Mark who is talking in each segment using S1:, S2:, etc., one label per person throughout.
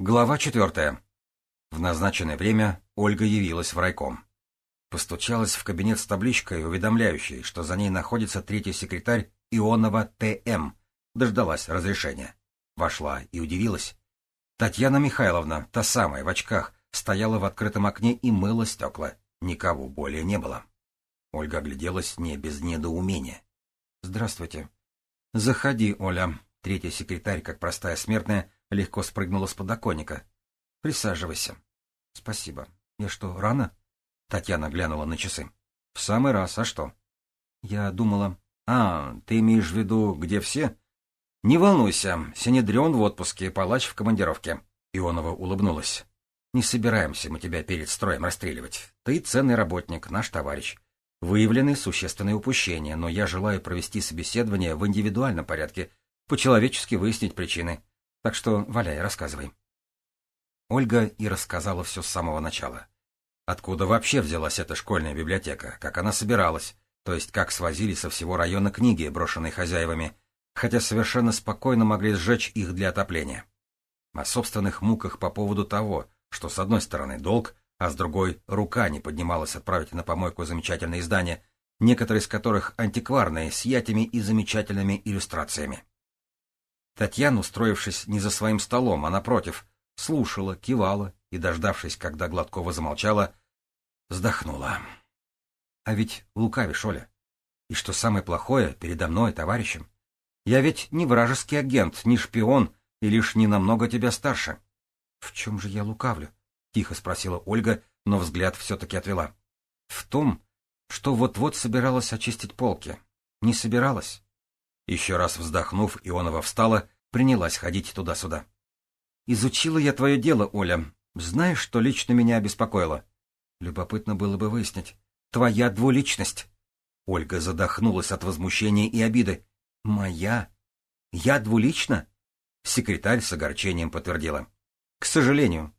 S1: Глава четвертая. В назначенное время Ольга явилась в райком. Постучалась в кабинет с табличкой, уведомляющей, что за ней находится третий секретарь Ионова Т.М. Дождалась разрешения. Вошла и удивилась. Татьяна Михайловна, та самая, в очках, стояла в открытом окне и мыла стекла. Никого более не было. Ольга огляделась не без недоумения. — Здравствуйте. — Заходи, Оля. Третий секретарь, как простая смертная, легко спрыгнула с подоконника. — Присаживайся. — Спасибо. Я что, рано? Татьяна глянула на часы. — В самый раз, а что? Я думала... — А, ты имеешь в виду, где все? — Не волнуйся, Синедрион в отпуске, палач в командировке. Ионова улыбнулась. — Не собираемся мы тебя перед строем расстреливать. Ты ценный работник, наш товарищ. Выявлены существенные упущения, но я желаю провести собеседование в индивидуальном порядке, по-человечески выяснить причины. Так что валяй, рассказывай. Ольга и рассказала все с самого начала. Откуда вообще взялась эта школьная библиотека, как она собиралась, то есть как свозили со всего района книги, брошенные хозяевами, хотя совершенно спокойно могли сжечь их для отопления. О собственных муках по поводу того, что с одной стороны долг, а с другой рука не поднималась отправить на помойку замечательные издания, некоторые из которых антикварные, с ятями и замечательными иллюстрациями. Татьяна, устроившись не за своим столом, а напротив, слушала, кивала и, дождавшись, когда Гладкова замолчала, вздохнула. А ведь лукавишь, Оля. И что самое плохое, передо мной, товарищем. Я ведь не вражеский агент, не шпион, и лишь не намного тебя старше. — В чем же я лукавлю? — тихо спросила Ольга, но взгляд все-таки отвела. — В том, что вот-вот собиралась очистить полки. Не собиралась. Еще раз вздохнув, Ионова встала, принялась ходить туда-сюда. «Изучила я твое дело, Оля. Знаешь, что лично меня обеспокоило?» Любопытно было бы выяснить. «Твоя двуличность». Ольга задохнулась от возмущения и обиды. «Моя? Я двулична?» Секретарь с огорчением подтвердила. «К сожалению.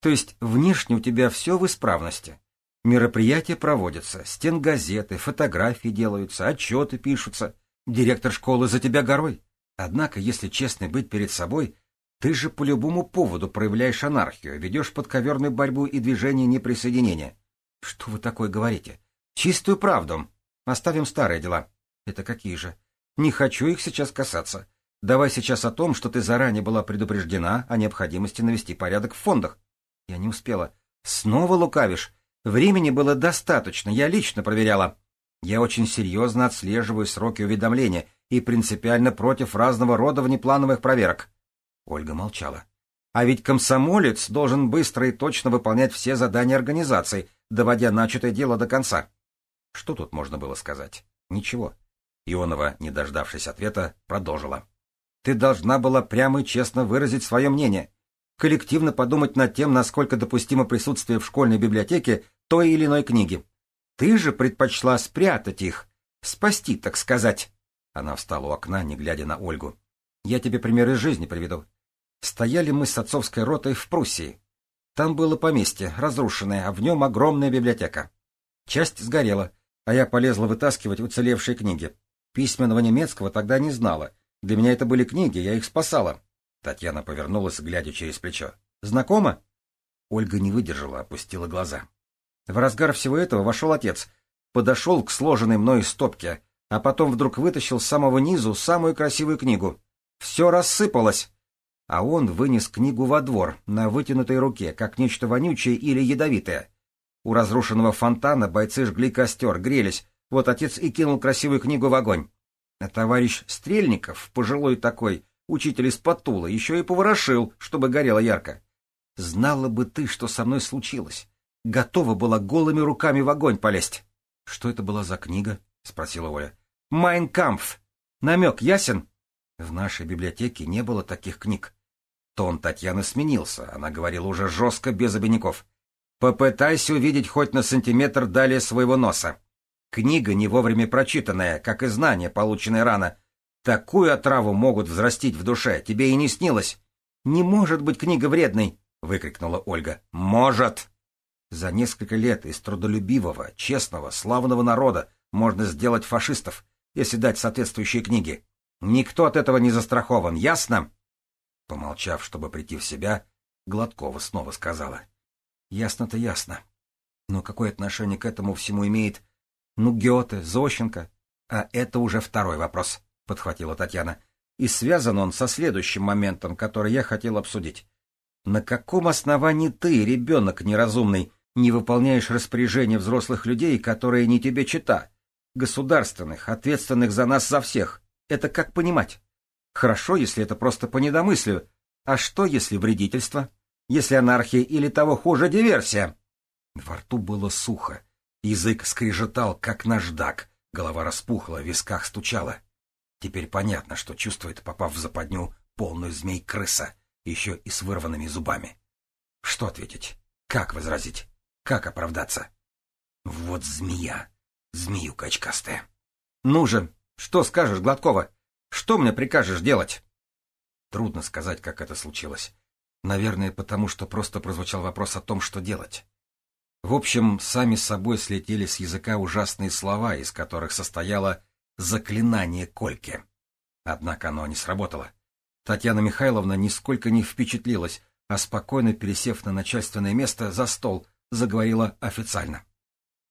S1: То есть внешне у тебя все в исправности. Мероприятия проводятся, стенгазеты, фотографии делаются, отчеты пишутся. Директор школы за тебя горой. Однако, если честно быть перед собой, ты же по любому поводу проявляешь анархию, ведешь подковерную борьбу и движение неприсоединения. Что вы такое говорите? Чистую правду. Оставим старые дела. Это какие же? Не хочу их сейчас касаться. Давай сейчас о том, что ты заранее была предупреждена о необходимости навести порядок в фондах. Я не успела. Снова лукавишь. Времени было достаточно, я лично проверяла. Я очень серьезно отслеживаю сроки уведомления и принципиально против разного рода внеплановых проверок. Ольга молчала. А ведь комсомолец должен быстро и точно выполнять все задания организации, доводя начатое дело до конца. Что тут можно было сказать? Ничего. Ионова, не дождавшись ответа, продолжила. Ты должна была прямо и честно выразить свое мнение. Коллективно подумать над тем, насколько допустимо присутствие в школьной библиотеке той или иной книги. Ты же предпочла спрятать их, спасти, так сказать. Она встала у окна, не глядя на Ольгу. Я тебе пример из жизни приведу. Стояли мы с отцовской ротой в Пруссии. Там было поместье, разрушенное, а в нем огромная библиотека. Часть сгорела, а я полезла вытаскивать уцелевшие книги. Письменного немецкого тогда не знала. Для меня это были книги, я их спасала. Татьяна повернулась, глядя через плечо. «Знакомо?» Ольга не выдержала, опустила глаза. В разгар всего этого вошел отец, подошел к сложенной мной стопке, а потом вдруг вытащил с самого низу самую красивую книгу. Все рассыпалось. А он вынес книгу во двор, на вытянутой руке, как нечто вонючее или ядовитое. У разрушенного фонтана бойцы жгли костер, грелись, вот отец и кинул красивую книгу в огонь. А товарищ Стрельников, пожилой такой, учитель из Патула, еще и поворошил, чтобы горело ярко. Знала бы ты, что со мной случилось готова была голыми руками в огонь полезть. — Что это была за книга? — спросила Оля. — Майнкампф. Намек ясен? В нашей библиотеке не было таких книг. Тон Татьяны сменился, она говорила уже жестко, без обиняков. Попытайся увидеть хоть на сантиметр далее своего носа. Книга не вовремя прочитанная, как и знания, полученные рано. Такую отраву могут взрастить в душе, тебе и не снилось. — Не может быть книга вредной! — выкрикнула Ольга. — Может! За несколько лет из трудолюбивого, честного, славного народа можно сделать фашистов, если дать соответствующие книги. Никто от этого не застрахован, ясно? Помолчав, чтобы прийти в себя, Гладкова снова сказала. Ясно-то ясно. Но какое отношение к этому всему имеет... Ну, Гёте, Зощенко? А это уже второй вопрос, — подхватила Татьяна. И связан он со следующим моментом, который я хотел обсудить. На каком основании ты, ребенок неразумный, не выполняешь распоряжения взрослых людей, которые не тебе чита? Государственных, ответственных за нас за всех. Это как понимать? Хорошо, если это просто по недомыслию. А что, если вредительство? Если анархия или того хуже диверсия? Во рту было сухо. Язык скрежетал, как наждак. Голова распухла, в висках стучала. Теперь понятно, что чувствует, попав в западню, полную змей-крыса, еще и с вырванными зубами. Что ответить? Как возразить? Как оправдаться? Вот змея. Змеюка очкастая. Ну же, что скажешь, Гладкова? Что мне прикажешь делать? Трудно сказать, как это случилось. Наверное, потому что просто прозвучал вопрос о том, что делать. В общем, сами собой слетели с языка ужасные слова, из которых состояло заклинание Кольки. Однако оно не сработало. Татьяна Михайловна нисколько не впечатлилась, а спокойно пересев на начальственное место за стол, заговорила официально.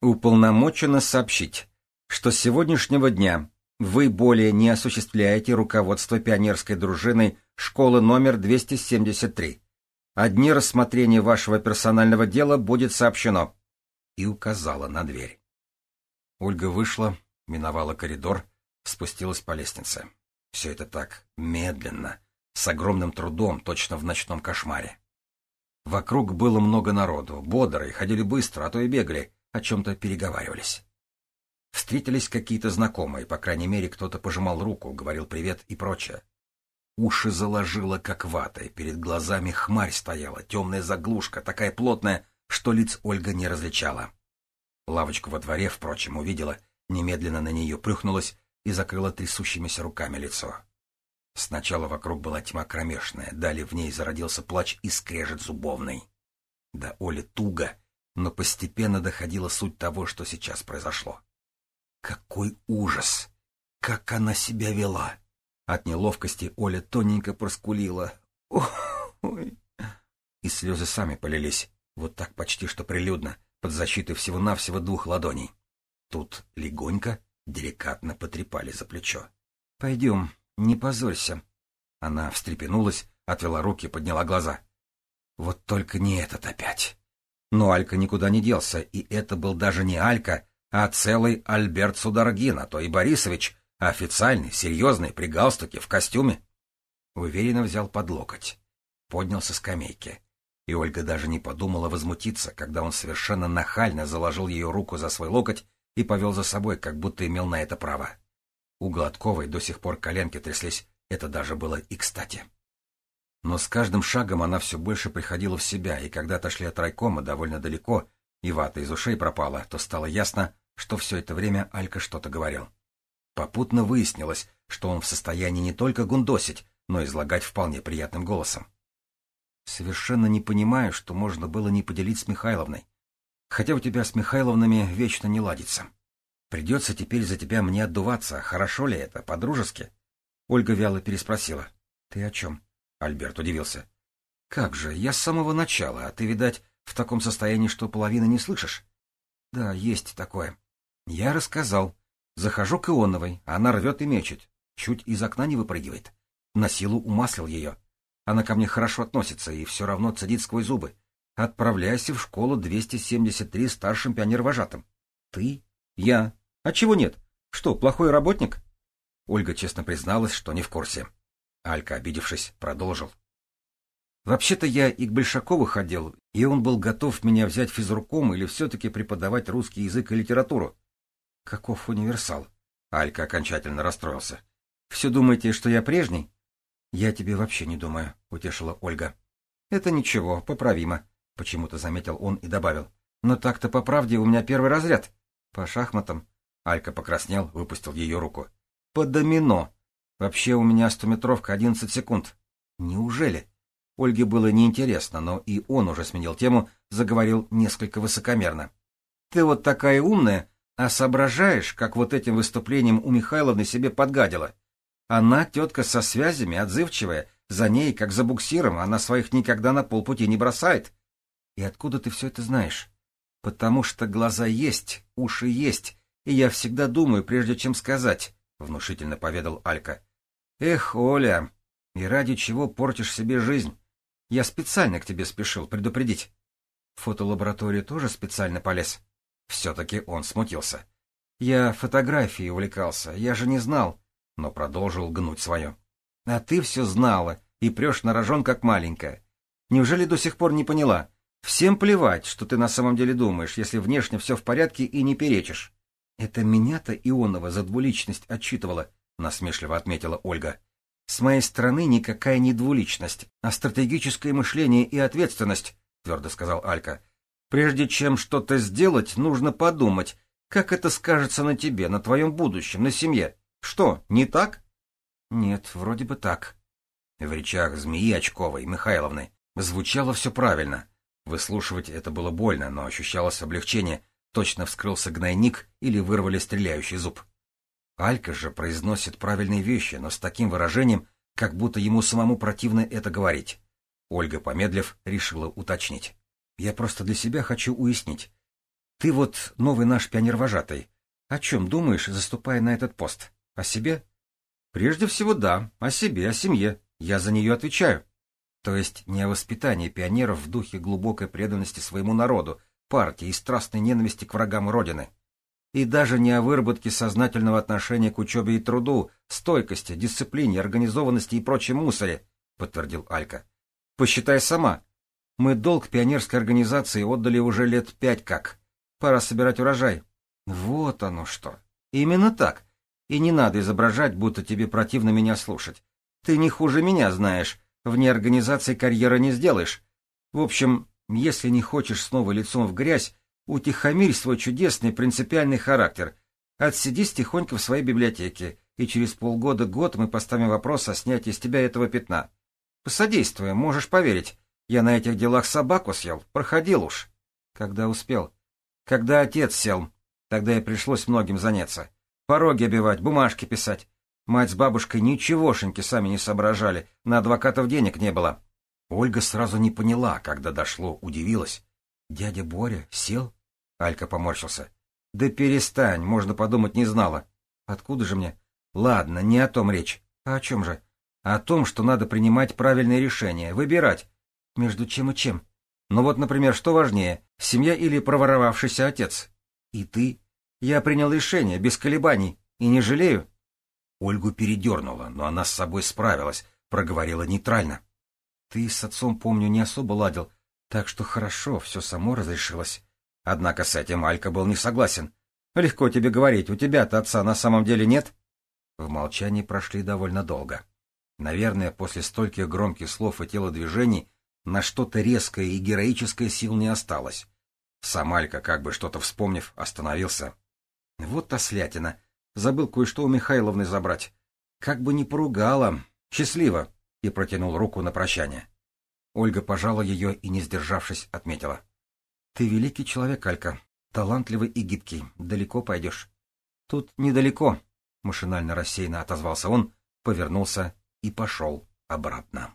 S1: Уполномочено сообщить, что с сегодняшнего дня вы более не осуществляете руководство пионерской дружиной школы номер 273. О дне рассмотрения вашего персонального дела будет сообщено. И указала на дверь. Ольга вышла, миновала коридор, спустилась по лестнице. Все это так медленно, с огромным трудом, точно в ночном кошмаре. Вокруг было много народу, бодрые, ходили быстро, а то и бегали, о чем-то переговаривались. Встретились какие-то знакомые, по крайней мере, кто-то пожимал руку, говорил привет и прочее. Уши заложило, как ватой, перед глазами хмарь стояла, темная заглушка, такая плотная, что лиц Ольга не различала. Лавочку во дворе, впрочем, увидела, немедленно на нее плюхнулась и закрыла трясущимися руками лицо. Сначала вокруг была тьма кромешная, далее в ней зародился плач и скрежет зубовный. Да Оле туго, но постепенно доходила суть того, что сейчас произошло. Какой ужас! Как она себя вела! От неловкости Оля тоненько проскулила. Ой! И слезы сами полились, вот так почти что прилюдно, под защитой всего-навсего двух ладоней. Тут легонько, деликатно потрепали за плечо. — Пойдем, не позорься. Она встрепенулась, отвела руки, подняла глаза. Вот только не этот опять. Но Алька никуда не делся, и это был даже не Алька, а целый Альберт Сударгин, а то и Борисович, официальный, серьезный, при галстуке, в костюме. Уверенно взял под локоть. Поднял со скамейки. И Ольга даже не подумала возмутиться, когда он совершенно нахально заложил ее руку за свой локоть и повел за собой, как будто имел на это право. У Гладковой до сих пор коленки тряслись, это даже было и кстати. Но с каждым шагом она все больше приходила в себя, и когда отошли от райкома довольно далеко, и вата из ушей пропала, то стало ясно, что все это время Алька что-то говорил. Попутно выяснилось, что он в состоянии не только гундосить, но излагать вполне приятным голосом. Совершенно не понимаю, что можно было не поделить с Михайловной. Хотя у тебя с Михайловнами вечно не ладится. Придется теперь за тебя мне отдуваться. Хорошо ли это, по-дружески? Ольга вяло переспросила. Ты о чем? Альберт удивился. Как же, я с самого начала, а ты, видать, в таком состоянии, что половины не слышишь? Да, есть такое. Я рассказал. Захожу к Ионовой, она рвет и мечет. Чуть из окна не выпрыгивает. На силу умаслил ее. Она ко мне хорошо относится и все равно цедит сквозь зубы. Отправляйся в школу 273 старшим пионер-вожатым. Ты? Я. А чего нет? Что, плохой работник? Ольга честно призналась, что не в курсе. Алька, обидевшись, продолжил. Вообще-то я и к Большакову ходил, и он был готов меня взять физруком или все-таки преподавать русский язык и литературу. Каков универсал? Алька окончательно расстроился. Все думаете, что я прежний? Я тебе вообще не думаю, утешила Ольга. Это ничего, поправимо, почему-то заметил он и добавил. Но так-то по правде у меня первый разряд. По шахматам. Алька покраснел, выпустил ее руку. По домино. Вообще у меня стометровка одиннадцать секунд. Неужели? Ольге было неинтересно, но и он уже сменил тему, заговорил несколько высокомерно. Ты вот такая умная, а соображаешь, как вот этим выступлением у Михайловны себе подгадила. Она тетка со связями, отзывчивая, За ней, как за буксиром, она своих никогда на полпути не бросает. И откуда ты все это знаешь? Потому что глаза есть, уши есть, и я всегда думаю, прежде чем сказать, — внушительно поведал Алька. Эх, Оля, и ради чего портишь себе жизнь? Я специально к тебе спешил предупредить. В фотолабораторию тоже специально полез. Все-таки он смутился. Я фотографией увлекался, я же не знал, но продолжил гнуть свое. А ты все знала и прешь на рожон, как маленькая. Неужели до сих пор не поняла? Всем плевать, что ты на самом деле думаешь, если внешне все в порядке и не перечишь. Это меня-то Ионова за двуличность отчитывала, насмешливо отметила Ольга. С моей стороны никакая не двуличность, а стратегическое мышление и ответственность, твердо сказал Алька. Прежде чем что-то сделать, нужно подумать, как это скажется на тебе, на твоем будущем, на семье. Что, не так? Нет, вроде бы так. В речах змеи Очковой Михайловны звучало все правильно. Выслушивать это было больно, но ощущалось облегчение. Точно вскрылся гнойник или вырвали стреляющий зуб. Алька же произносит правильные вещи, но с таким выражением, как будто ему самому противно это говорить. Ольга, помедлив, решила уточнить. Я просто для себя хочу уяснить. Ты вот новый наш пионер-вожатый. О чем думаешь, заступая на этот пост? О себе? Прежде всего, да. О себе, о семье. Я за нее отвечаю. То есть не о воспитании пионеров в духе глубокой преданности своему народу, партии и страстной ненависти к врагам Родины. И даже не о выработке сознательного отношения к учебе и труду, стойкости, дисциплине, организованности и прочем мусоре, подтвердил Алька. Посчитай сама. Мы долг пионерской организации отдали уже лет пять как. Пора собирать урожай. Вот оно что. Именно так. И не надо изображать, будто тебе противно меня слушать. Ты не хуже меня знаешь. Вне организации карьеры не сделаешь. В общем, если не хочешь снова лицом в грязь, утихомирь свой чудесный принципиальный характер. Отсидись тихонько в своей библиотеке, и через полгода-год мы поставим вопрос о снятии с тебя этого пятна. Посодействуем, можешь поверить. Я на этих делах собаку съел, проходил уж. Когда успел? Когда отец сел. Тогда и пришлось многим заняться. Пороги обивать, бумажки писать. Мать с бабушкой ничегошеньки сами не соображали, на адвокатов денег не было. Ольга сразу не поняла, когда дошло, удивилась. «Дядя Боря сел?» Алька поморщился. «Да перестань, можно подумать, не знала. Откуда же мне?» «Ладно, не о том речь. А о чем же?» «О том, что надо принимать правильные решения, выбирать. Между чем и чем? Ну вот, например, что важнее, семья или проворовавшийся отец? И ты? Я принял решение, без колебаний, и не жалею. Ольгу передернула, но она с собой справилась, проговорила нейтрально. Ты с отцом, помню, не особо ладил, так что хорошо, все само разрешилось. Однако с этим Алька был не согласен. Легко тебе говорить, у тебя-то отца на самом деле нет? В молчании прошли довольно долго. Наверное, после стольких громких слов и телодвижений на что-то резкое и героическое сил не осталось. Самалька, как бы что-то вспомнив, остановился. Вот ослятина. Забыл кое-что у Михайловны забрать. Как бы не поругала. Счастливо. И протянул руку на прощание. Ольга пожала ее и, не сдержавшись, отметила. — Ты великий человек, Алька. Талантливый и гибкий. Далеко пойдешь. — Тут недалеко. Машинально рассеянно отозвался он, повернулся и пошел обратно.